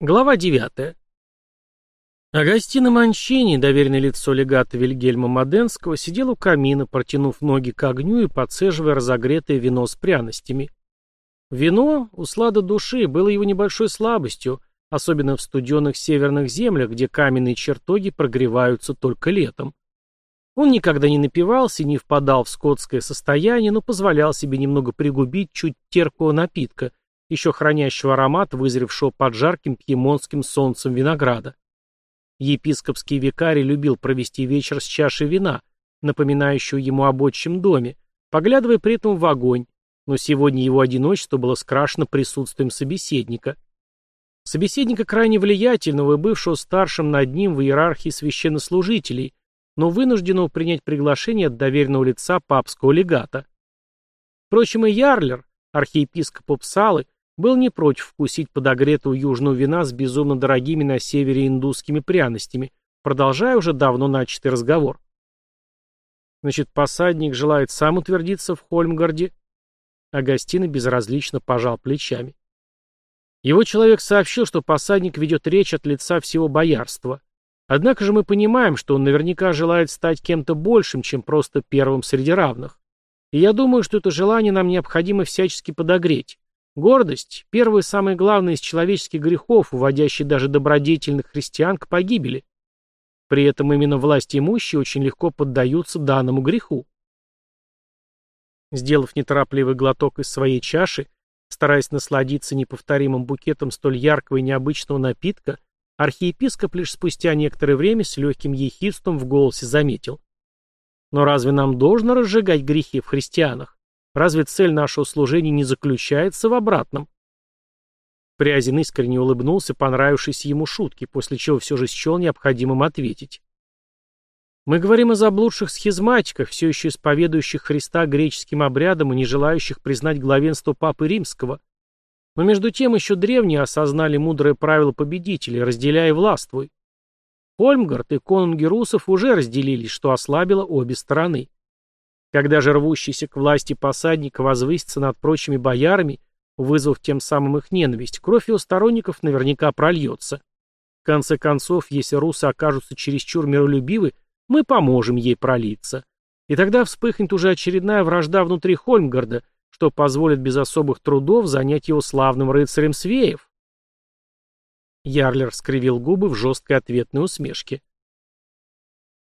Глава 9. Агастино Манчини, доверенное лицо легата Вильгельма Маденского, сидел у камина, протянув ноги к огню и подцеживая разогретое вино с пряностями. Вино, услада души, было его небольшой слабостью, особенно в студенных северных землях, где каменные чертоги прогреваются только летом. Он никогда не напивался и не впадал в скотское состояние, но позволял себе немного пригубить чуть терпкого напитка, еще хранящего аромат, вызревшего под жарким пьемонтским солнцем винограда. Епископский викарий любил провести вечер с чашей вина, напоминающего ему об отчим доме, поглядывая при этом в огонь, но сегодня его одиночество было скрашено присутствием собеседника. Собеседника крайне влиятельного и бывшего старшим над ним в иерархии священнослужителей, но вынужденного принять приглашение от доверенного лица папского легата. Впрочем, и Ярлер, архиепископ Упсалы, был не против вкусить подогретого южного вина с безумно дорогими на севере индусскими пряностями, продолжая уже давно начатый разговор. Значит, посадник желает сам утвердиться в Хольмгарде? Агастина безразлично пожал плечами. Его человек сообщил, что посадник ведет речь от лица всего боярства. Однако же мы понимаем, что он наверняка желает стать кем-то большим, чем просто первым среди равных. И я думаю, что это желание нам необходимо всячески подогреть. Гордость – первый самый главный из человеческих грехов, уводящий даже добродетельных христиан к погибели. При этом именно власть имущие очень легко поддаются данному греху. Сделав неторопливый глоток из своей чаши, стараясь насладиться неповторимым букетом столь яркого и необычного напитка, архиепископ лишь спустя некоторое время с легким ехидством в голосе заметил. Но разве нам должно разжигать грехи в христианах? Разве цель нашего служения не заключается в обратном? Прязин искренне улыбнулся, понравившись ему шутки, после чего все же счел необходимым ответить. Мы говорим о заблудших схизматиках, все еще исповедующих Христа греческим обрядом и не желающих признать главенство Папы Римского. Но между тем еще древние осознали мудрое правило победителей, разделяя властвуй. Хольмгард и конунги русов уже разделились, что ослабило обе стороны. Когда же рвущийся к власти посадник возвысится над прочими боярами, вызвав тем самым их ненависть, кровь его сторонников наверняка прольется. В конце концов, если русы окажутся чересчур миролюбивы, мы поможем ей пролиться. И тогда вспыхнет уже очередная вражда внутри Хольмгарда, что позволит без особых трудов занять его славным рыцарем Свеев. Ярлер скривил губы в жесткой ответной усмешке.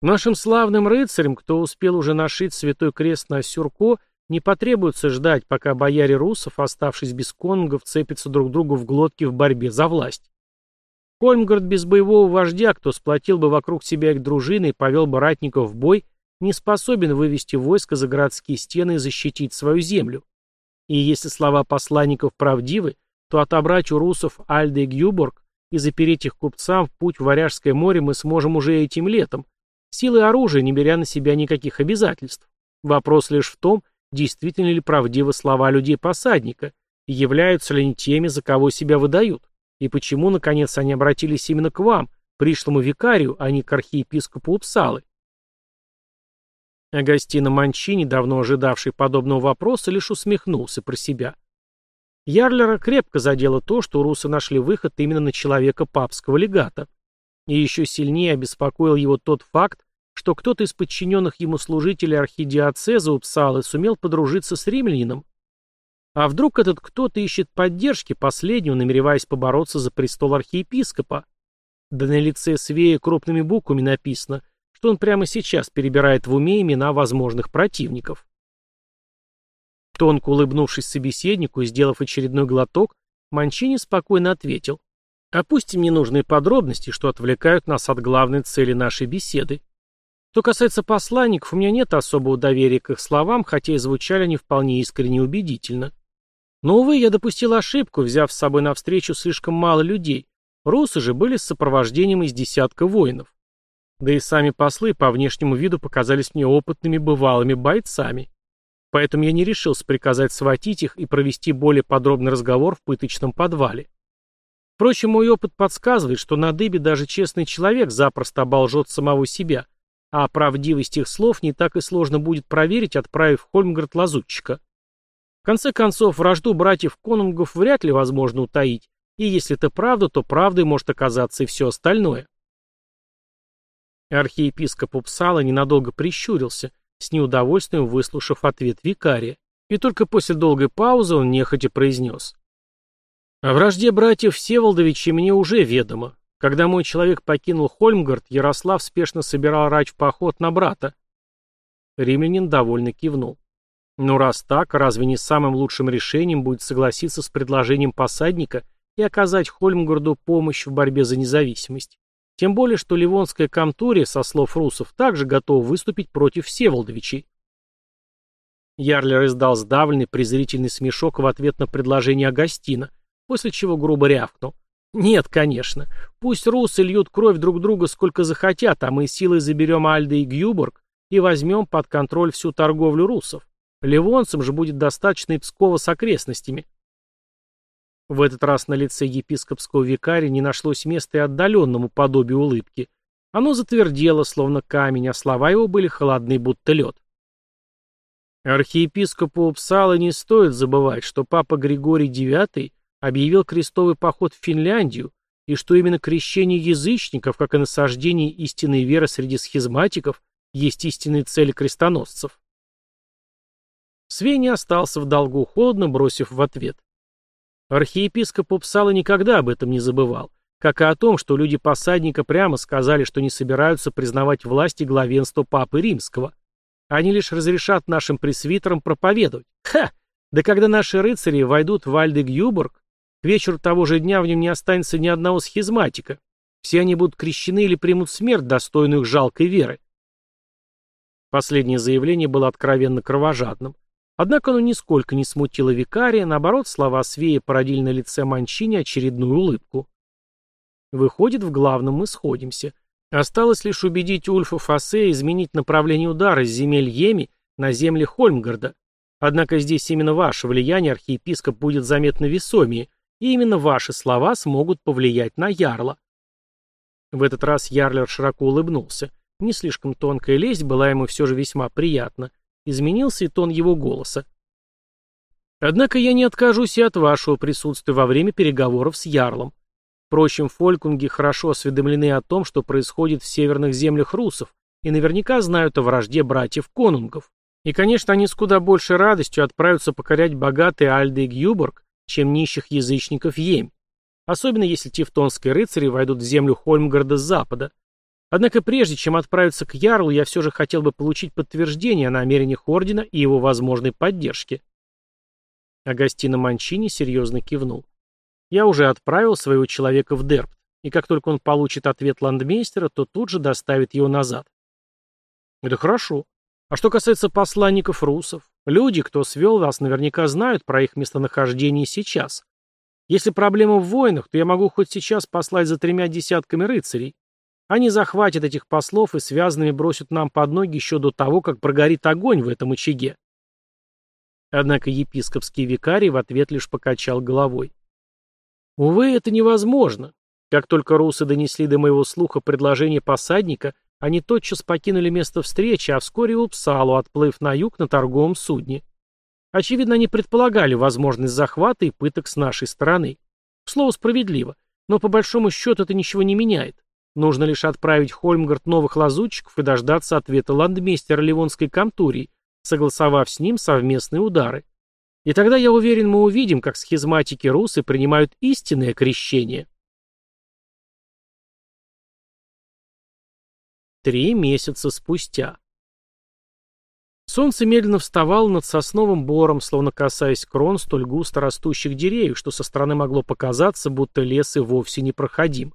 Нашим славным рыцарям, кто успел уже нашить святой крест на Сюрко, не потребуется ждать, пока бояре русов, оставшись без конунгов, цепятся друг другу в глотки в борьбе за власть. Хольмгард без боевого вождя, кто сплотил бы вокруг себя их дружины и повел бы ратников в бой, не способен вывести войско за городские стены и защитить свою землю. И если слова посланников правдивы, то отобрать у русов Альда и Гюборг и запереть их купцам в путь в Варяжское море мы сможем уже этим летом, силой оружия, не беря на себя никаких обязательств. Вопрос лишь в том, действительно ли правдивы слова людей-посадника, являются ли они теми, за кого себя выдают, и почему, наконец, они обратились именно к вам, пришлому викарию, а не к архиепископу Упсалы. Агастино Манчини, давно ожидавший подобного вопроса, лишь усмехнулся про себя. Ярлера крепко задело то, что русы нашли выход именно на человека папского легата. И еще сильнее обеспокоил его тот факт, что кто-то из подчиненных ему служителей архидиоцеза Упсалы сумел подружиться с римлянином. А вдруг этот кто-то ищет поддержки последнего, намереваясь побороться за престол архиепископа? Да на лице Свея крупными буквами написано, что он прямо сейчас перебирает в уме имена возможных противников. Тонко улыбнувшись собеседнику и сделав очередной глоток, Манчини спокойно ответил. Опустим ненужные подробности, что отвлекают нас от главной цели нашей беседы. Что касается посланников, у меня нет особого доверия к их словам, хотя и звучали они вполне искренне и убедительно. Но, увы, я допустил ошибку, взяв с собой навстречу слишком мало людей. Русы же были с сопровождением из десятка воинов. Да и сами послы по внешнему виду показались мне опытными бывалыми бойцами. Поэтому я не решился приказать схватить их и провести более подробный разговор в пыточном подвале. Впрочем, мой опыт подсказывает, что на дыбе даже честный человек запросто оболжет самого себя, а правдивость их слов не так и сложно будет проверить, отправив в Хольмгард лазутчика. В конце концов, вражду братьев Конунгов вряд ли возможно утаить, И если это правда, то правдой может оказаться и все остальное. Архиепископ Упсала ненадолго прищурился, с неудовольствием выслушав ответ викария, и только после долгой паузы он нехотя произнес. О вражде братьев Всеволодовичей мне уже ведомо. Когда мой человек покинул Хольмгард, Ярослав спешно собирал рач в поход на брата. Римлянин довольно кивнул. Ну раз так, разве не самым лучшим решением будет согласиться с предложением посадника и оказать Хольмгарду помощь в борьбе за независимость? Тем более, что Ливонская комтурия, со слов русов, также готова выступить против Всеволодовичей. Ярлер издал сдавленный презрительный смешок в ответ на предложение Агастина, после чего грубо рявкнул. «Нет, конечно. Пусть русы льют кровь друг друга сколько захотят, а мы силой заберем Альды и Гюборг и возьмем под контроль всю торговлю русов. Ливонцам же будет достаточно и Пскова с окрестностями. В этот раз на лице епископского викария не нашлось места и отдаленному подобию улыбки. Оно затвердело, словно камень, а слова его были холодны, будто лед. Архиепископу Упсала не стоит забывать, что папа Григорий IX объявил крестовый поход в Финляндию, и что именно крещение язычников, как и насаждение истинной веры среди схизматиков, есть истинные цели крестоносцев. Свей не остался в долгу, холодно бросив в ответ. Архиепископ Упсала никогда об этом не забывал, как и о том, что люди посадника прямо сказали, что не собираются признавать власть и главенство Папы Римского. Они лишь разрешат нашим пресвитерам проповедовать. Ха! Да когда наши рыцари войдут в Альдегюборг, к вечеру того же дня в нем не останется ни одного схизматика. Все они будут крещены или примут смерть, достойную их жалкой веры. Последнее заявление было откровенно кровожадным. Однако оно нисколько не смутило викария, наоборот, слова Свея породили на лице Манчини очередную улыбку. Выходит, в главном мы сходимся. Осталось лишь убедить Ульфа Фассе изменить направление удара с земель Еми на земли Хольмгарда. Однако здесь именно ваше влияние, архиепископ, будет заметно весомее, и именно ваши слова смогут повлиять на Ярла. В этот раз Ярлер широко улыбнулся. Не слишком тонкая лесть была ему все же весьма приятна. Изменился и тон его голоса. Однако я не откажусь и от вашего присутствия во время переговоров с Ярлом. Впрочем, фолькунги хорошо осведомлены о том, что происходит в северных землях русов, и наверняка знают о вражде братьев конунгов. И, конечно, они с куда большей радостью отправятся покорять богатые Альды и Гюборг, чем нищих язычников Емь. Особенно если тевтонские рыцари войдут в землю Хольмгарда с запада. Однако прежде чем отправиться к Ярлу, я все же хотел бы получить подтверждение о намерениях Ордена и его возможной поддержке. Агастино Манчини серьезно кивнул. Я уже отправил своего человека в Дербт, и как только он получит ответ ландмейстера, то тут же доставит его назад. Это хорошо. А что касается посланников русов, люди, кто свел вас, наверняка знают про их местонахождение сейчас. Если проблема в войнах, то я могу хоть сейчас послать за тремя десятками рыцарей. Они захватят этих послов и связанными бросят нам под ноги еще до того, как прогорит огонь в этом очаге. Однако епископский викарий в ответ лишь покачал головой. Увы, это невозможно. Как только русы донесли до моего слуха предложение посадника, они тотчас покинули место встречи, а вскоре Упсалу, отплыв на юг на торговом судне. Очевидно, они предполагали возможность захвата и пыток с нашей стороны. Слово справедливо, но по большому счету это ничего не меняет. Нужно лишь отправить Хольмгард новых лазутчиков и дождаться ответа ландмейстера Ливонской комтурии, согласовав с ним совместные удары. И тогда, я уверен, мы увидим, как схизматики русы принимают истинное крещение. Три месяца спустя. Солнце медленно вставало над сосновым бором, словно касаясь крон столь густо растущих деревьев, что со стороны могло показаться, будто лес и вовсе непроходим.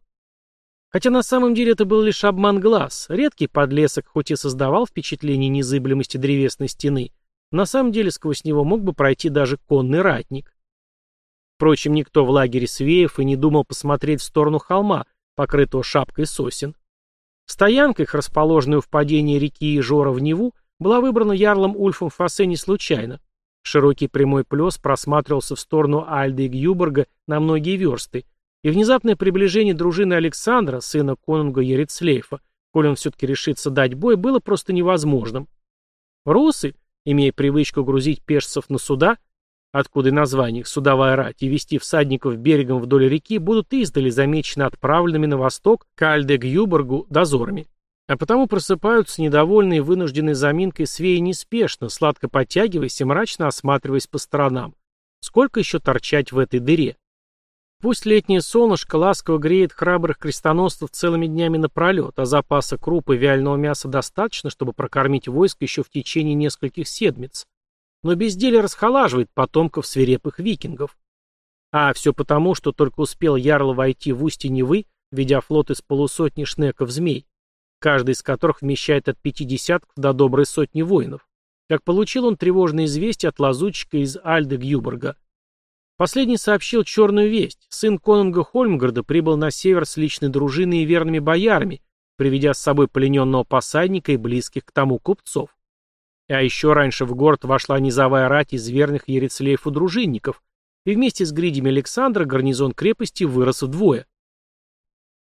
Хотя на самом деле это был лишь обман глаз. Редкий подлесок, хоть и создавал впечатление незыблемости древесной стены, на самом деле сквозь него мог бы пройти даже конный ратник. Впрочем, никто в лагере Свеев и не думал посмотреть в сторону холма, покрытого шапкой сосен. Стоянка их, расположенная у впадения реки Ижора в Неву, была выбрана ярлом Ульфом Фассе не случайно. Широкий прямой плес просматривался в сторону Альды и Гюборга на многие версты, и внезапное приближение дружины Александра, сына конунга Ерицлейфа, коль он все-таки решится дать бой, было просто невозможным. Русы, имея привычку грузить пешцев на суда, откуда и название их «Судовая рать», и вести всадников берегом вдоль реки будут издали замечены отправленными на восток к Альде-Гюборгу дозорами. А потому просыпаются недовольные вынужденной заминкой свеи неспешно, сладко подтягиваясь и мрачно осматриваясь по сторонам. Сколько еще торчать в этой дыре? Пусть летнее солнышко ласково греет храбрых крестоносцев целыми днями напролет, а запаса крупы и вяленого мяса достаточно, чтобы прокормить войско еще в течение нескольких седмиц. Но безделие расхолаживает потомков свирепых викингов. А все потому, что только успел Ярло войти в устье Невы, ведя флот из полусотни шнеков-змей, каждый из которых вмещает от пяти десятков до доброй сотни воинов. Как получил он тревожное известие от лазутчика из Альды Гюборга. Последний сообщил черную весть. Сын конунга Хольмгарда прибыл на север с личной дружиной и верными боярами, приведя с собой плененного посадника и близких к тому купцов. А еще раньше в город вошла низовая рать из верных ерецлеев и дружинников, и вместе с гридями Александра гарнизон крепости вырос вдвое.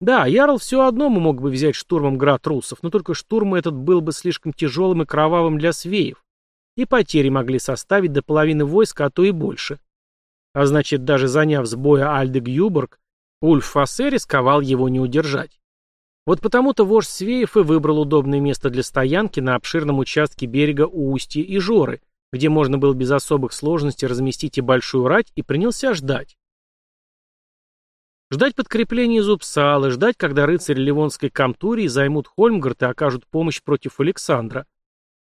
Да, Ярл все одно мог бы взять штурмом град русов, но только штурм этот был бы слишком тяжелым и кровавым для свеев, и потери могли составить до половины войска, а то и больше. А значит, даже заняв с боя Альде Гюборг, Ульф Фассе рисковал его не удержать. Вот потому-то вождь Свеев и выбрал удобное место для стоянки на обширном участке берега у Устья и Жоры, где можно было без особых сложностей разместить и большую рать, и принялся ждать. Ждать подкрепления из Упсалы, ждать, когда рыцари Ливонской Камтурии займут Хольмгард и окажут помощь против Александра.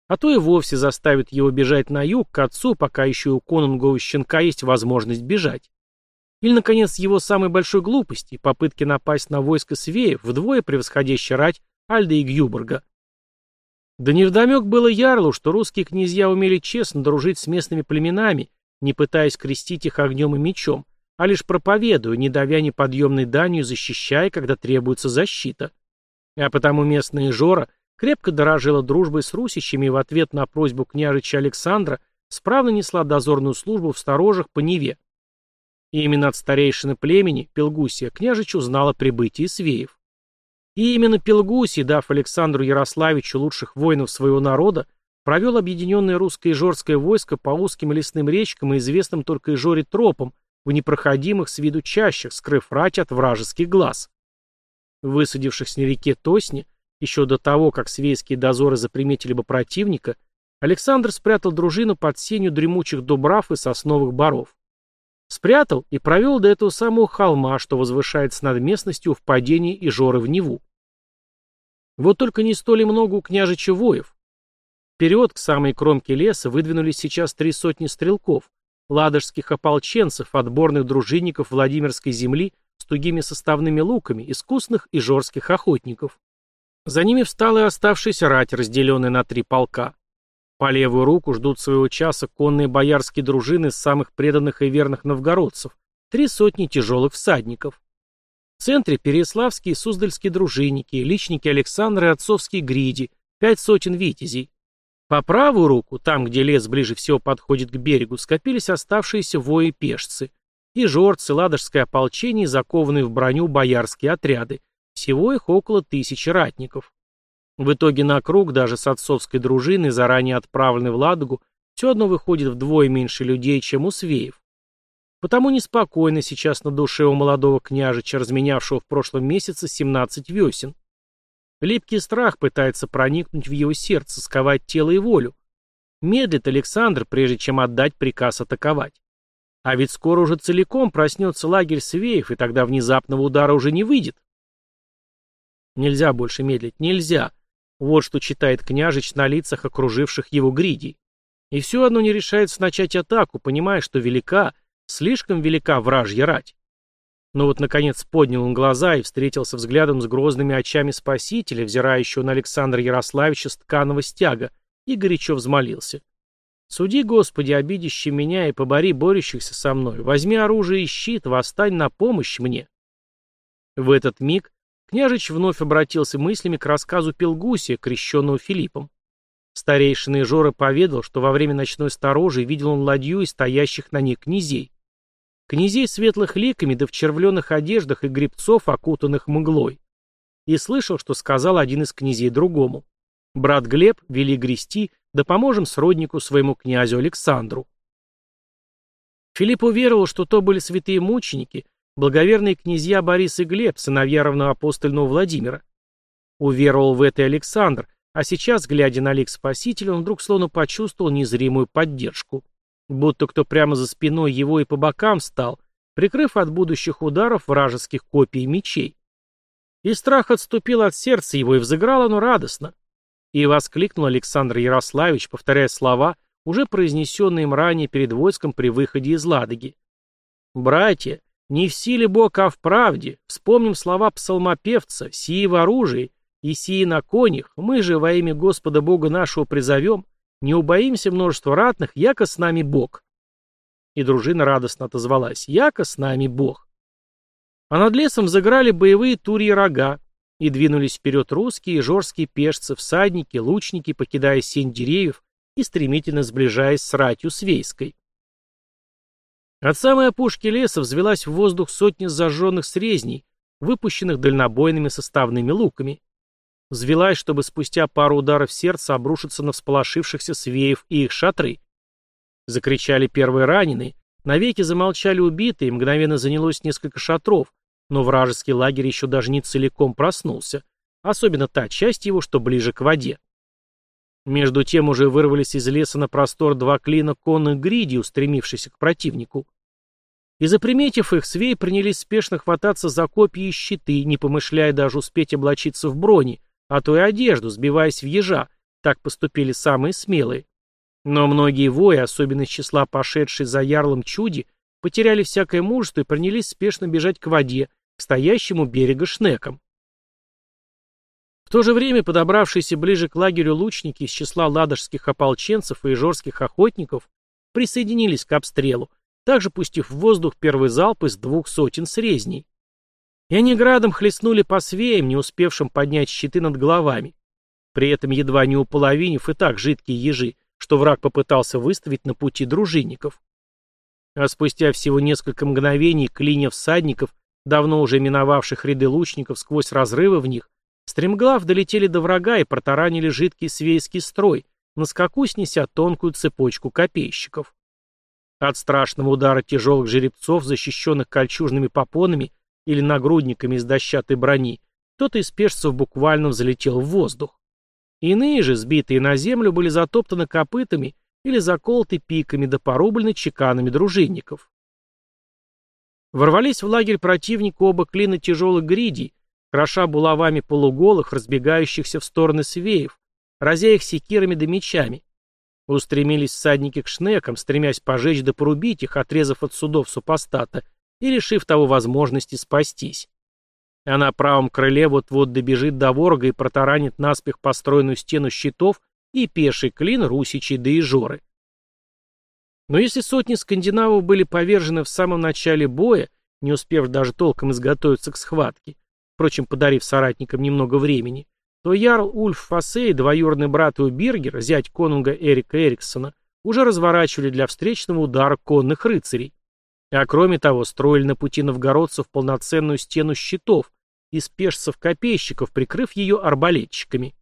А то и вовсе заставят его бежать на юг, к отцу, пока еще у конунгового щенка есть возможность бежать. Или, наконец, его самой большой глупости, попытки напасть на войско Свеев, вдвое превосходящей рать Альда и Гюборга. Да невдомек было Ярлу, что русские князья умели честно дружить с местными племенами, не пытаясь крестить их огнем и мечом, а лишь проповедуя, не давя неподъемной данью, защищая, когда требуется защита. А потому местная Жора крепко дорожила дружбой с русичами и в ответ на просьбу княжича Александра справно несла дозорную службу в сторожах по Неве. И именно от старейшины племени, Пелгусия, княжич узнал о прибытии Свеев. И именно Пелгусий, дав Александру Ярославичу лучших воинов своего народа, провел объединенное русское и жорское войско по узким лесным речкам и известным только Жоре тропам, в непроходимых с виду чащах, скрыв рать от вражеских глаз. Высадившись на реке Тосни, еще до того, как свейские дозоры заприметили бы противника, Александр спрятал дружину под сенью дремучих дубрав и сосновых боров. Спрятал и провел до этого самого холма, что возвышается над местностью впадения и жоры в Неву. Вот только не столь много у княжича воев. Вперед, к самой кромке леса, выдвинулись сейчас три сотни стрелков, ладожских ополченцев, отборных дружинников Владимирской земли с тугими составными луками, искусных и жорских охотников. За ними встала и оставшаяся рать, разделенная на три полка. По левую руку ждут своего часа конные боярские дружины самых преданных и верных новгородцев, три сотни тяжелых всадников. В центре переславские и суздальские дружинники, личники Александра и отцовские гриди, пять сотен витязей. По правую руку, там, где лес ближе всего подходит к берегу, скопились оставшиеся вои-пешцы. И жорцы, ладожское ополчение, закованные в броню боярские отряды. Всего их около тысячи ратников. В итоге на круг, даже с отцовской дружиной, заранее отправленной в Ладогу, все одно выходит вдвое меньше людей, чем у свеев. Потому неспокойно сейчас на душе у молодого княжича, разменявшего в прошлом месяце 17 весен. Липкий страх пытается проникнуть в его сердце, сковать тело и волю. Медлит Александр, прежде чем отдать приказ атаковать. А ведь скоро уже целиком проснется лагерь Свеев, и тогда внезапного удара уже не выйдет. Нельзя больше медлить, нельзя. Вот что читает княжич на лицах окруживших его гридей. И все одно не решается начать атаку, понимая, что велика, слишком велика вражья рать. Но вот, наконец, поднял он глаза и встретился взглядом с грозными очами спасителя, взирающего на Александра Ярославича с тканого стяга, и горячо взмолился. «Суди, Господи, обидящий меня и побори борющихся со мной, возьми оружие и щит, восстань на помощь мне». В этот миг княжич вновь обратился мыслями к рассказу Пелгусия, крещенного Филиппом. Старейшина Жора поведал, что во время ночной сторожи видел он ладью и стоящих на ней князей. Князей светлых ликами да в червленых одеждах и грибцов, окутанных мглой. И слышал, что сказал один из князей другому. Брат Глеб, вели грести, да поможем сроднику своему князю Александру. Филипп уверовал, что то были святые мученики, благоверные князья Борис и Глеб, сыновья равноапостольного Владимира. Уверовал в это Александр, а сейчас, глядя на лик Спасителя, он вдруг словно почувствовал незримую поддержку. Будто кто прямо за спиной его и по бокам стал, прикрыв от будущих ударов вражеских копий и мечей. И страх отступил от сердца его, и взыграл оно радостно. И воскликнул Александр Ярославич, повторяя слова, уже произнесенные им ранее перед войском при выходе из Ладоги. «Братья, не в силе Бог, а в правде. Вспомним слова псалмопевца, сии в оружии, и сии на конях, мы же во имя Господа Бога нашего призовем, не убоимся множества ратных, яко с нами Бог». И дружина радостно отозвалась, яко с нами Бог. А над лесом заграли боевые турьи рога, и двинулись вперед русские и жорские пешцы, всадники, лучники, покидая сень деревьев и стремительно сближаясь с ратью свейской. От самой опушки леса взвелась в воздух сотни зажженных срезней, выпущенных дальнобойными составными луками. Взвелась, чтобы спустя пару ударов сердца обрушиться на всполошившихся свеев и их шатры. Закричали первые раненые, навеки замолчали убитые, мгновенно занялось несколько шатров, но вражеский лагерь еще даже не целиком проснулся, особенно та часть его, что ближе к воде. Между тем уже вырвались из леса на простор два клина конных гриди, устремившихся к противнику. И заприметив их, свей принялись спешно хвататься за копья и щиты, не помышляя даже успеть облачиться в брони, а то и одежду, сбиваясь в ежа, так поступили самые смелые. Но многие вои, особенно из числа пошедшие за ярлом чуди, потеряли всякое мужество и принялись спешно бежать к воде, к стоящему берега шнекам. В то же время подобравшиеся ближе к лагерю лучники из числа ладожских ополченцев и ижорских охотников присоединились к обстрелу, также пустив в воздух первый залп из двух сотен срезней. И они градом хлестнули по свеям, не успевшим поднять щиты над головами. При этом едва не уполовинив и так жидкие ежи, что враг попытался выставить на пути дружинников. А спустя всего несколько мгновений клинья всадников давно уже миновавших ряды лучников сквозь разрывы в них, стремглав долетели до врага и протаранили жидкий свейский строй, на скаку снеся тонкую цепочку копейщиков. От страшного удара тяжелых жеребцов, защищенных кольчужными попонами или нагрудниками из дощатой брони, кто-то из пешцев буквально взлетел в воздух. Иные же, сбитые на землю, были затоптаны копытами или заколоты пиками да порублены чеканами дружинников. Ворвались в лагерь противника оба клина тяжелых гридей, кроша булавами полуголых, разбегающихся в стороны свеев, разя их секирами да мечами. Устремились всадники к шнекам, стремясь пожечь да порубить их, отрезав от судов супостата и лишив того возможности спастись. А на правом крыле вот-вот добежит до ворога и протаранит наспех построенную стену щитов и пеший клин русичей да и жоры. Но если сотни скандинавов были повержены в самом начале боя, не успев даже толком изготовиться к схватке, впрочем, подарив соратникам немного времени, то Ярл Ульф Фасей, двоюродный брат у Биргера, зять конунга Эрика Эриксона, уже разворачивали для встречного удара конных рыцарей. А кроме того, строили на пути новгородцев полноценную стену щитов из пешцев-копейщиков, прикрыв ее арбалетчиками.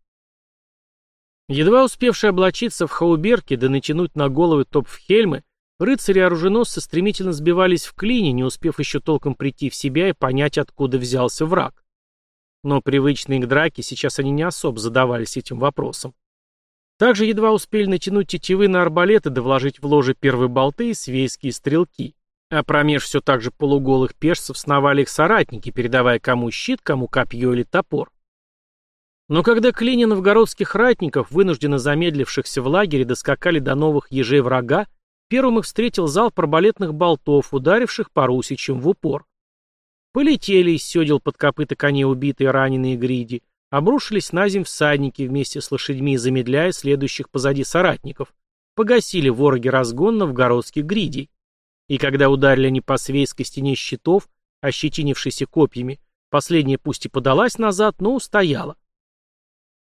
Едва успевшие облачиться в хауберки да натянуть на головы топфхельмы, рыцари-оруженосцы стремительно сбивались в клине, не успев еще толком прийти в себя и понять, откуда взялся враг. Но привычные к драке сейчас они не особо задавались этим вопросом. Также едва успели натянуть тетивы на арбалеты да вложить в ложе первые болты и свейские стрелки. А промеж все так же полуголых пешцев сновали их соратники, передавая кому щит, кому копье или топор. Но когда клини новгородских ратников, вынужденно замедлившихся в лагере, доскакали до новых ежей врага, первым их встретил зал арбалетных болтов, ударивших по русичам в упор. Полетели из седел под копыта коней убитые раненые гриди, обрушились на земь всадники вместе с лошадьми, замедляя следующих позади соратников, погасили вороги разгон новгородских гридей. И когда ударили они по свейской стене щитов, ощетинившейся копьями, последняя пусть и подалась назад, но устояла.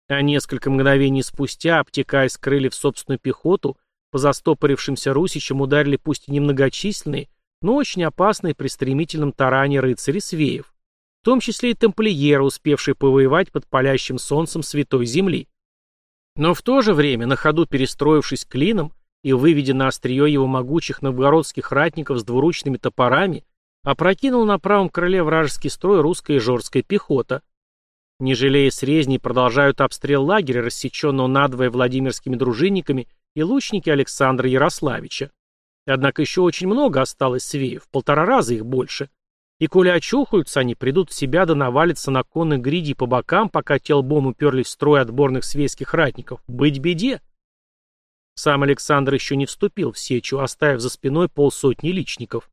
А несколько мгновений спустя, обтекаясь крыльев собственную пехоту, по застопорившимся русичам ударили пусть и немногочисленные, но очень опасные при стремительном таране рыцари Свеев, в том числе и тамплиеры, успевшие повоевать под палящим солнцем Святой Земли. Но в то же время, на ходу перестроившись клином и, выведя на острие его могучих новгородских ратников с двуручными топорами, опрокинул на правом крыле вражеский строй русская и жорская пехота. Не жалея срезней, продолжают обстрел лагеря, рассеченного надвое Владимирскими дружинниками и лучники Александра Ярославича. Однако еще очень много осталось свеев, полтора раза их больше. И коли очухаются, они придут в себя да навалятся на конных гриди по бокам, пока те лбом уперлись в строй отборных свейских ратников. Быть беде! Сам Александр еще не вступил в сечу, оставив за спиной полсотни личников.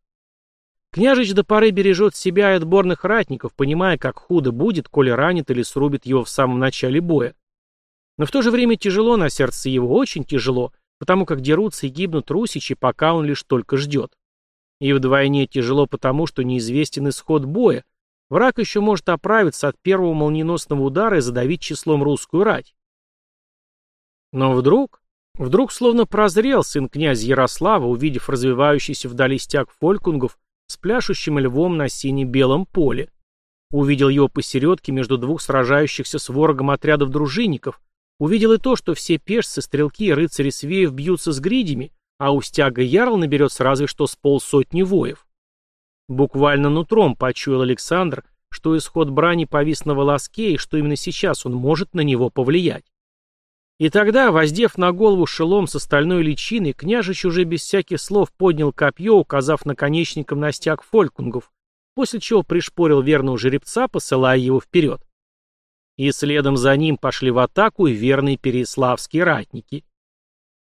Княжич до поры бережет себя и отборных ратников, понимая, как худо будет, коли ранит или срубит его в самом начале боя. Но в то же время тяжело на сердце его, очень тяжело, потому как дерутся и гибнут русичи, пока он лишь только ждет. И вдвойне тяжело потому, что неизвестен исход боя. Враг еще может оправиться от первого молниеносного удара и задавить числом русскую рать. Но вдруг, вдруг словно прозрел сын князя Ярослава, увидев развивающийся вдали стяг фолькунгов с пляшущим львом на сине-белом поле. Увидел его посередке между двух сражающихся с ворогом отрядов дружинников. Увидел и то, что все пешцы, стрелки и рыцари Свеев бьются с гридями, а у стяга Ярл наберется разве что с полсотни воев. Буквально нутром почуял Александр, что исход брани повис на волоске и что именно сейчас он может на него повлиять. И тогда, воздев на голову шелом с остальной личиной, княжич уже без всяких слов поднял копье, указав наконечником на стяг фолькунгов, после чего пришпорил верного жеребца, посылая его вперед. И следом за ним пошли в атаку и верные переславские ратники.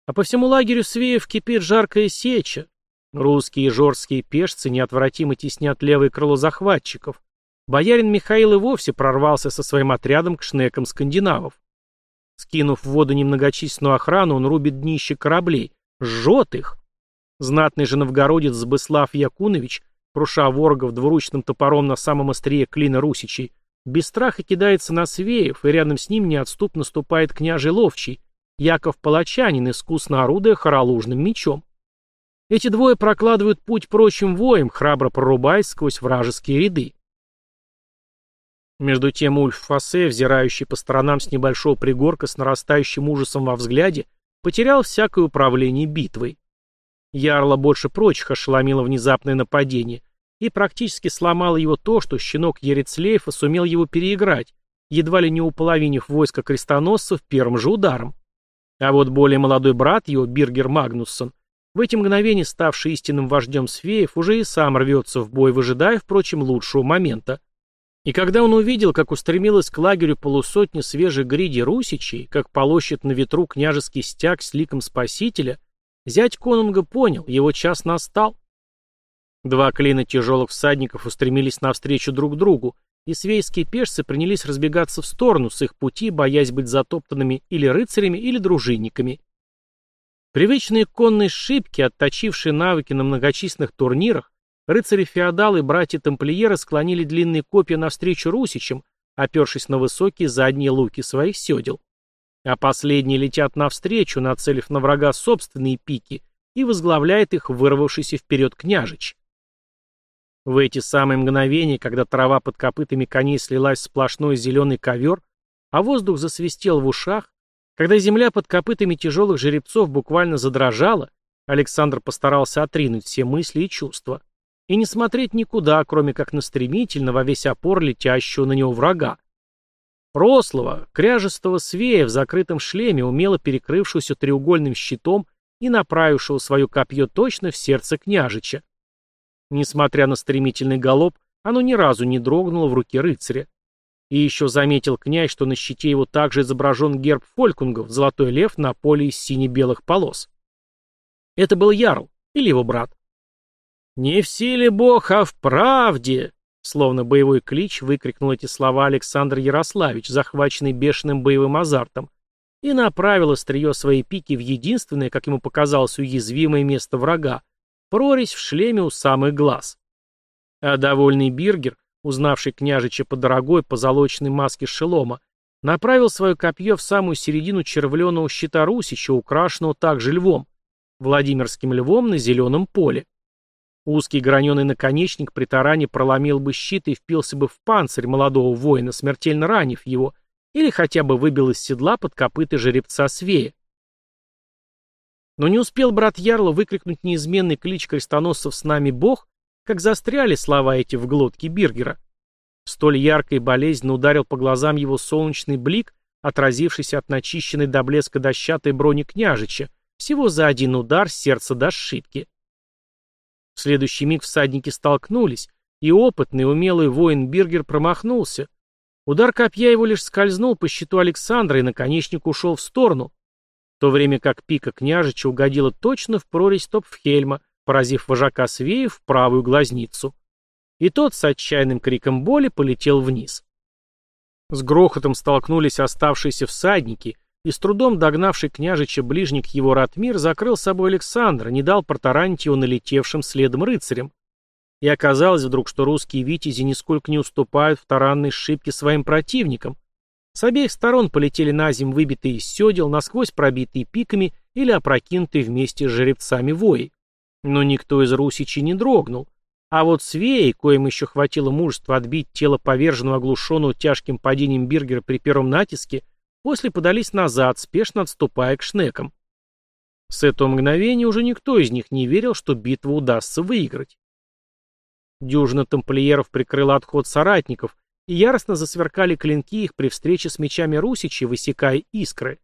А по всему лагерю Свеев кипит жаркая сеча. Русские и жорские пешцы неотвратимо теснят левое крыло захватчиков. Боярин Михаил и вовсе прорвался со своим отрядом к шнекам скандинавов. Скинув в воду немногочисленную охрану, он рубит днище кораблей, жжет их. Знатный же новгородец Сбыслав Якунович, круша ворогов двуручным топором на самом острие клина Русичей, без страха кидается на Свеев, и рядом с ним неотступно ступает княжий Ловчий, Яков Палачанин, искусно орудуя хоролужным мечом. Эти двое прокладывают путь прочим воям, храбро прорубаясь сквозь вражеские ряды. Между тем Ульф Фассе, взирающий по сторонам с небольшого пригорка с нарастающим ужасом во взгляде, потерял всякое управление битвой. Ярла больше прочих ошеломило внезапное нападение, и практически сломало его то, что щенок Ерецлеева сумел его переиграть, едва ли не уполовинив войско крестоносцев первым же ударом. А вот более молодой брат его, Биргер Магнуссон, в эти мгновения ставший истинным вождем Свеев, уже и сам рвется в бой, выжидая, впрочем, лучшего момента. И когда он увидел, как устремилась к лагерю полусотни свежих гриди русичей, как полощет на ветру княжеский стяг с ликом спасителя, зять конунга понял, его час настал. Два клина тяжелых всадников устремились навстречу друг другу, и свейские пешцы принялись разбегаться в сторону с их пути, боясь быть затоптанными или рыцарями, или дружинниками. Привычные конные шибки, отточившие навыки на многочисленных турнирах, рыцари-феодалы и братья-тамплиеры склонили длинные копья навстречу русичам, опершись на высокие задние луки своих седел. А последние летят навстречу, нацелив на врага собственные пики, и возглавляет их вырвавшийся вперед княжич. В эти самые мгновения, когда трава под копытами коней слилась в сплошной зеленый ковер, а воздух засвистел в ушах, когда земля под копытами тяжелых жеребцов буквально задрожала, Александр постарался отринуть все мысли и чувства и не смотреть никуда, кроме как на стремительно во весь опор летящего на него врага. Рослого, кряжестого свея в закрытом шлеме, умело перекрывшегося треугольным щитом и направившего свое копье точно в сердце княжича. Несмотря на стремительный галоп, оно ни разу не дрогнуло в руке рыцаря. И еще заметил князь, что на щите его также изображен герб фолькунгов, золотой лев на поле из сине-белых полос. Это был Ярл, или его брат. «Не в силе Бог, а в правде!» Словно боевой клич выкрикнул эти слова Александр Ярославич, захваченный бешеным боевым азартом, и направил острие своей пики в единственное, как ему показалось, уязвимое место врага прорезь в шлеме у самых глаз. А довольный Биргер, узнавший княжича по дорогой позолоченной маске шелома, направил свое копье в самую середину червленого щита Русича, украшенного также львом, Владимирским львом на зеленом поле. Узкий граненый наконечник при таране проломил бы щит и впился бы в панцирь молодого воина, смертельно ранив его, или хотя бы выбил из седла под копыта жеребца Свея. Но не успел брат Ярла выкрикнуть неизменный клич крестоносцев «С нами Бог», как застряли слова эти в глотке Биргера. Столь ярко и болезненно ударил по глазам его солнечный блик, отразившийся от начищенной до блеска дощатой брони княжича, всего за один удар сердца до сшибки. В следующий миг всадники столкнулись, и опытный, умелый воин Биргер промахнулся. Удар копья его лишь скользнул по щиту Александра, и наконечник ушел в сторону, в то время как пика княжича угодила точно в прорезь Топфхельма, поразив вожака Свеев в правую глазницу. И тот с отчаянным криком боли полетел вниз. С грохотом столкнулись оставшиеся всадники, и с трудом догнавший княжича ближник его Ратмир закрыл собой Александра, не дал протаранить его налетевшим следом рыцарям. И оказалось вдруг, что русские витязи нисколько не уступают в таранной шибке своим противникам, с обеих сторон полетели на земь выбитые из седел, насквозь пробитые пиками или опрокинутые вместе с жеребцами вои. Но никто из русичей не дрогнул. А вот свеи, коим еще хватило мужества отбить тело поверженного оглушенного тяжким падением Биргера при первом натиске, после подались назад, спешно отступая к шнекам. С этого мгновения уже никто из них не верил, что битву удастся выиграть. Дюжина тамплиеров прикрыла отход соратников, и яростно засверкали клинки их при встрече с мечами русичей, высекая искры.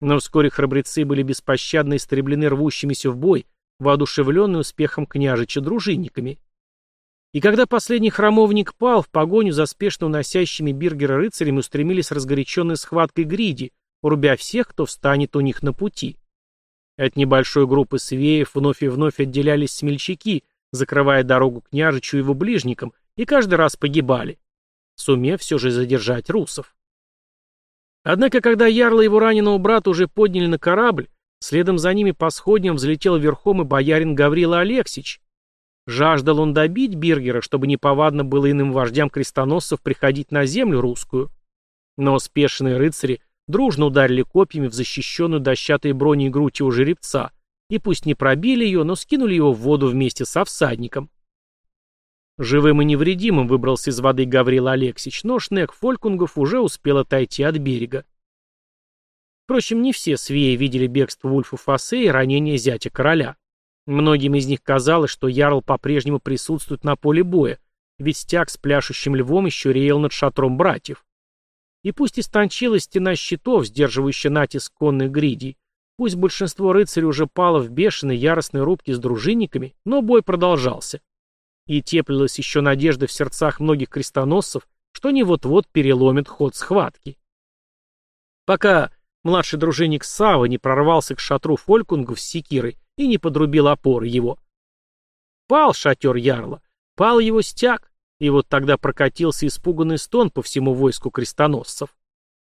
Но вскоре храбрецы были беспощадно истреблены рвущимися в бой, воодушевленные успехом княжича дружинниками. И когда последний храмовник пал, в погоню за спешно уносящими Биргера рыцарями устремились разгоряченной схваткой гриди, урубя всех, кто встанет у них на пути. От небольшой группы свеев вновь и вновь отделялись смельчаки, закрывая дорогу княжичу и его ближникам, и каждый раз погибали сумев все же задержать русов. Однако, когда Ярла и его раненого брата уже подняли на корабль, следом за ними по сходням взлетел верхом и боярин Гаврила Алексич. Жаждал он добить Биргера, чтобы неповадно было иным вождям крестоносцев приходить на землю русскую. Но спешные рыцари дружно ударили копьями в защищенную дощатой броней грудь его жеребца, и пусть не пробили ее, но скинули его в воду вместе со всадником. Живым и невредимым выбрался из воды Гаврил Алексич, но шнек Фолькунгов уже успел отойти от берега. Впрочем, не все свеи видели бегство Вульфа Фассе и ранение зятя короля. Многим из них казалось, что Ярл по-прежнему присутствует на поле боя, ведь стяг с пляшущим львом еще реял над шатром братьев. И пусть истончилась стена щитов, сдерживающая натиск конных гридей, пусть большинство рыцарей уже пало в бешеной яростной рубке с дружинниками, но бой продолжался и теплилась еще надежда в сердцах многих крестоносцев, что они вот-вот переломят ход схватки. Пока младший дружинник Сава не прорвался к шатру Фолькунгу с секирой и не подрубил опоры его. Пал шатер Ярла, пал его стяг, и вот тогда прокатился испуганный стон по всему войску крестоносцев.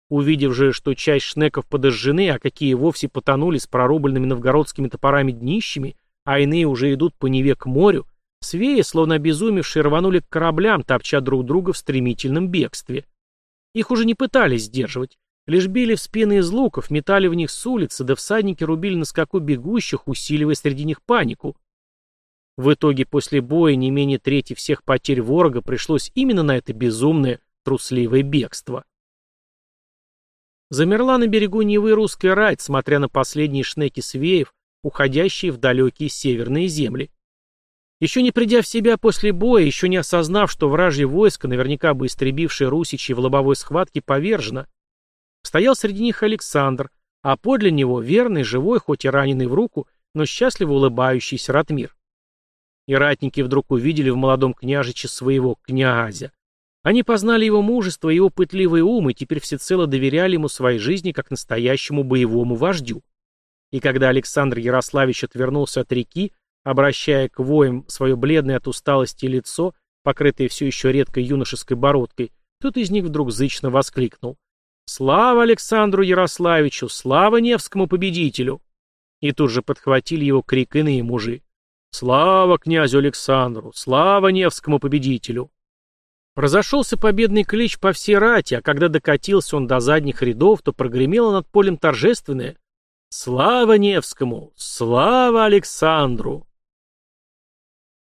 Увидев же, что часть шнеков подожжены, а какие вовсе потонули с прорубленными новгородскими топорами днищами, а иные уже идут по Неве к морю, Свеи, словно обезумевшие, рванули к кораблям, топча друг друга в стремительном бегстве. Их уже не пытались сдерживать. Лишь били в спины из луков, метали в них с улицы, да всадники рубили на скаку бегущих, усиливая среди них панику. В итоге после боя не менее трети всех потерь ворога пришлось именно на это безумное, трусливое бегство. Замерла на берегу Невы русская рать, смотря на последние шнеки свеев, уходящие в далекие северные земли. Еще не придя в себя после боя, еще не осознав, что вражье войско, наверняка бы истребившее русичей в лобовой схватке, повержено, стоял среди них Александр, а подле него верный, живой, хоть и раненый в руку, но счастливо улыбающийся Ратмир. И ратники вдруг увидели в молодом княжиче своего князя. Они познали его мужество и его пытливый ум, и теперь всецело доверяли ему своей жизни как настоящему боевому вождю. И когда Александр Ярославич отвернулся от реки, обращая к воям свое бледное от усталости лицо, покрытое все еще редкой юношеской бородкой, кто из них вдруг зычно воскликнул. «Слава Александру Ярославичу! Слава Невскому победителю!» И тут же подхватили его крик иные мужи. «Слава князю Александру! Слава Невскому победителю!» Разошелся победный клич по всей рати, а когда докатился он до задних рядов, то прогремело над полем торжественное «Слава Невскому! Слава Александру!»